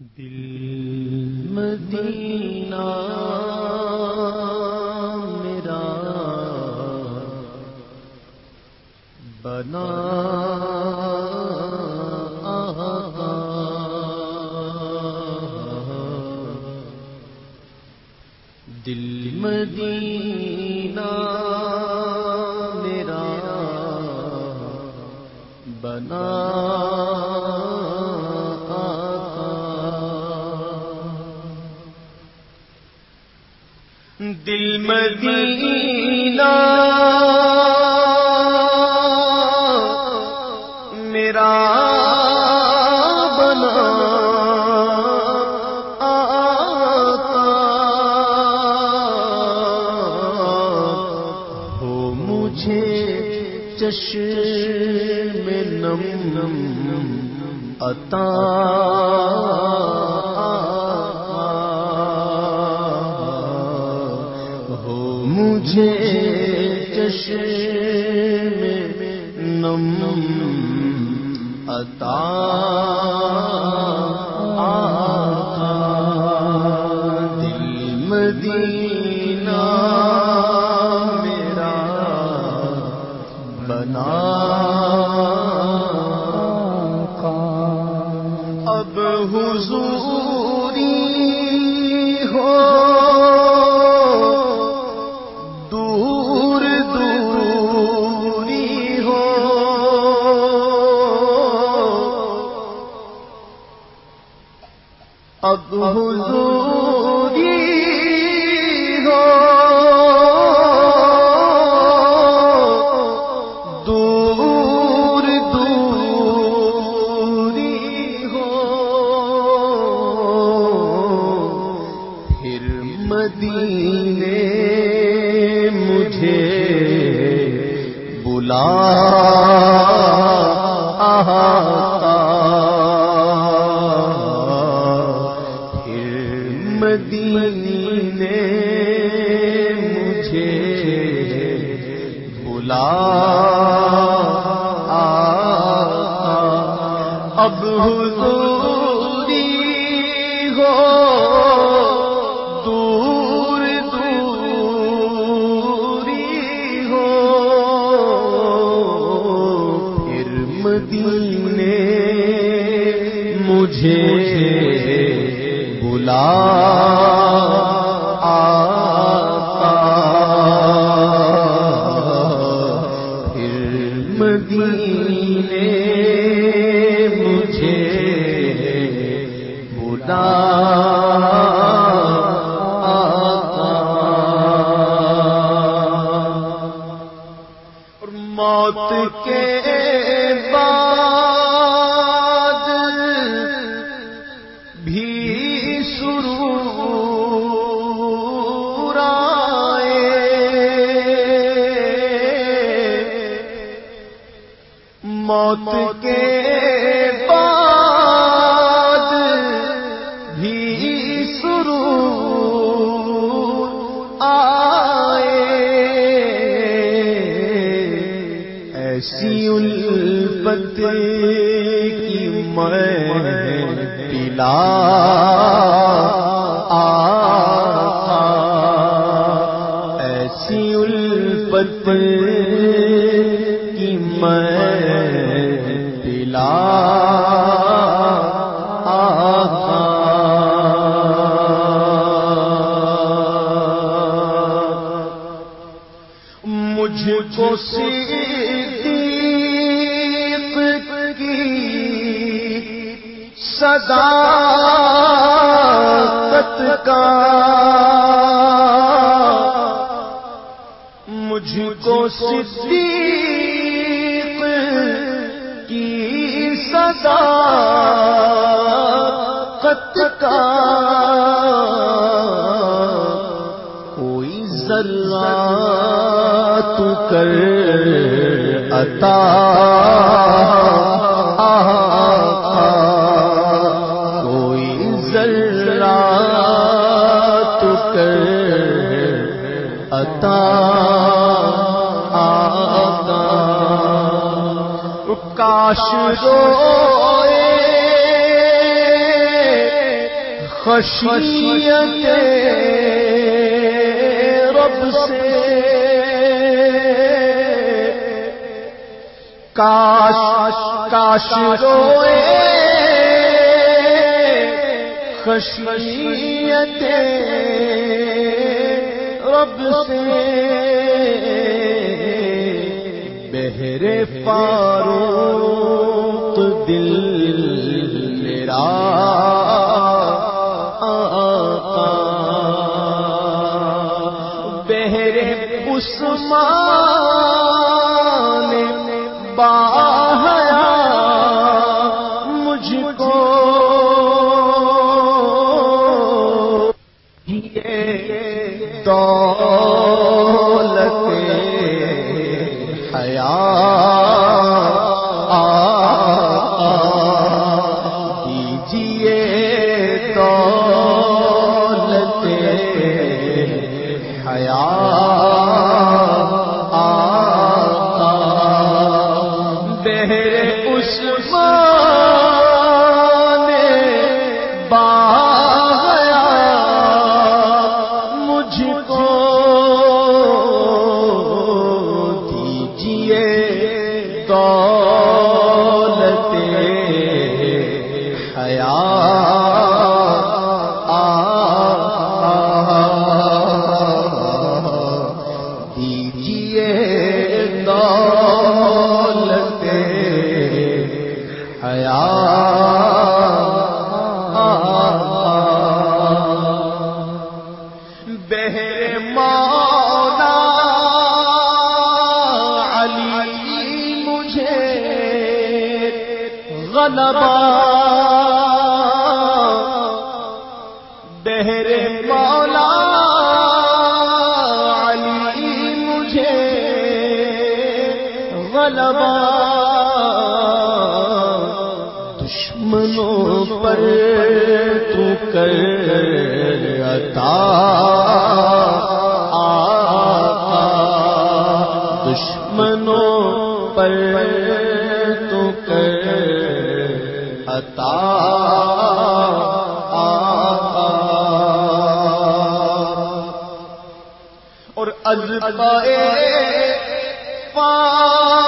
دل مدینہ میرا بنا دل مدینہ میرا بنا دل مدینہ میرا بنا ہو مجھے چشم نم نم عطا مدینے مجھے بلا اب حضوری ہو دور دوری ہو۔ پھر مدینے مجھے پھر مدینے مجھے بلا موت کے بعد کی میں پلا ایسی الفت کی میں پلا مجھ کو صدیق صداقت کا۔ مجھ کو صدیق کی صداقت کا۔ کوئی ذرہ تو کر عطا۔ کاش روئے خشیت رب سے۔ کاش کاش روئے خشیت رب سے۔ بہرے فاروق دل میرا بہرے عثمان باہیا مجھ کو دولت دشمنوں پر تو کر عطا آقا۔ دشمنوں پر تو کر عطا آقا۔ اور ازبائے فاطمہ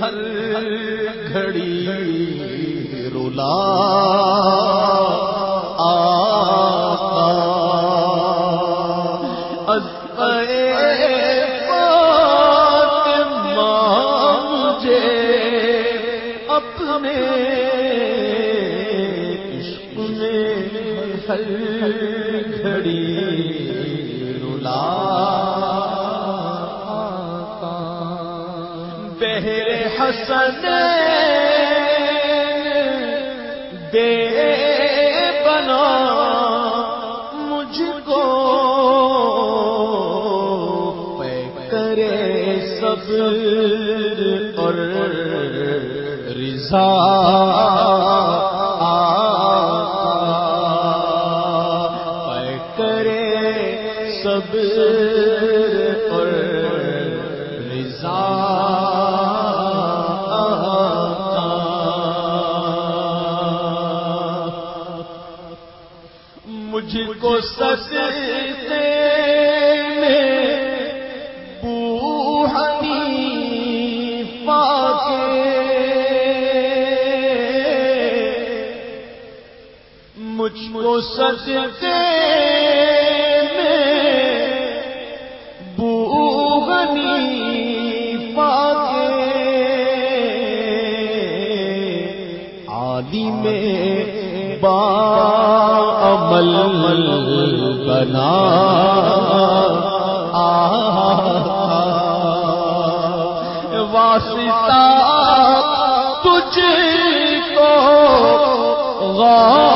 ہر گھڑی رولا مجھے اپنے عشق میں ہر گھڑی رولا۔ حسن دے بنا مجھ کو پے کرے سب اور رضا۔ پے کرے سب مجھ کو سجدے میں بو حنیفہ کے عالم با عمل بنا۔ واسطہ تجھ کو غوث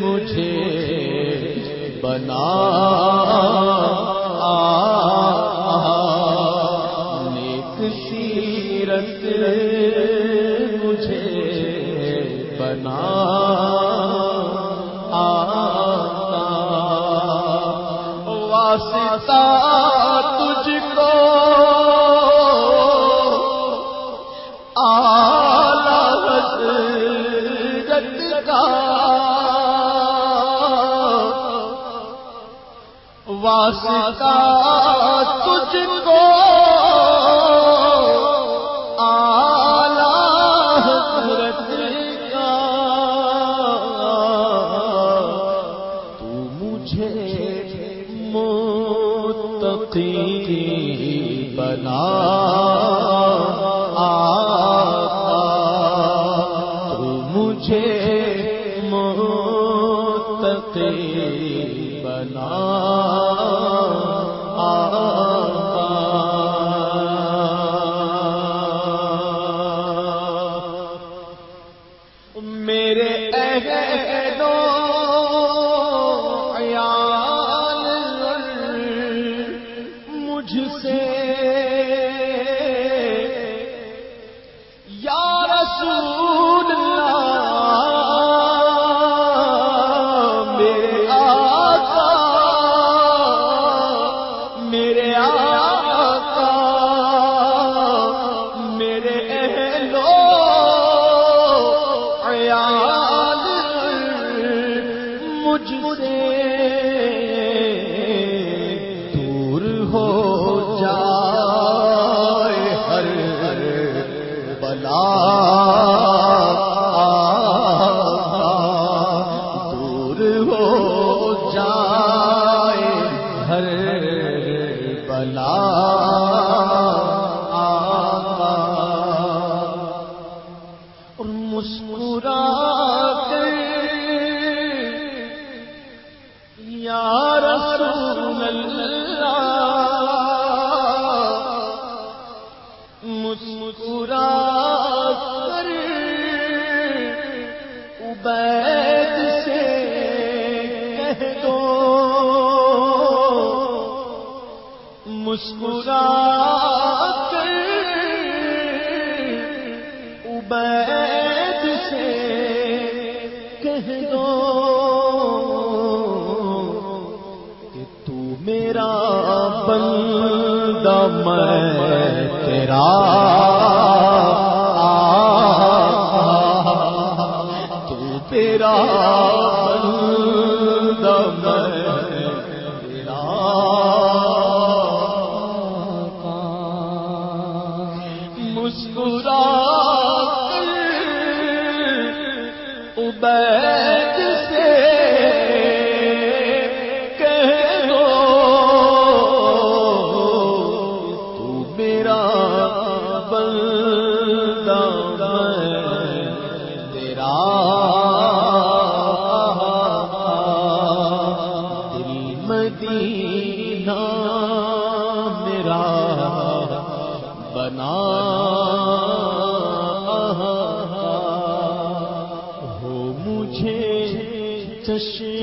مجھے بنا نیک سیرت واسطہ تجھ کو حضرت کا۔ تو مجھے متقی مجھ سے۔ یا رسول سے کہہ دو کہ تو میرا بندہ، میں تیرا تو تیرا بندہ، میں تیرا۔ مسکرا عبید سے کہہ دو تو میرا بندہ میں تیرا دل مدینہ میرا بنا چشم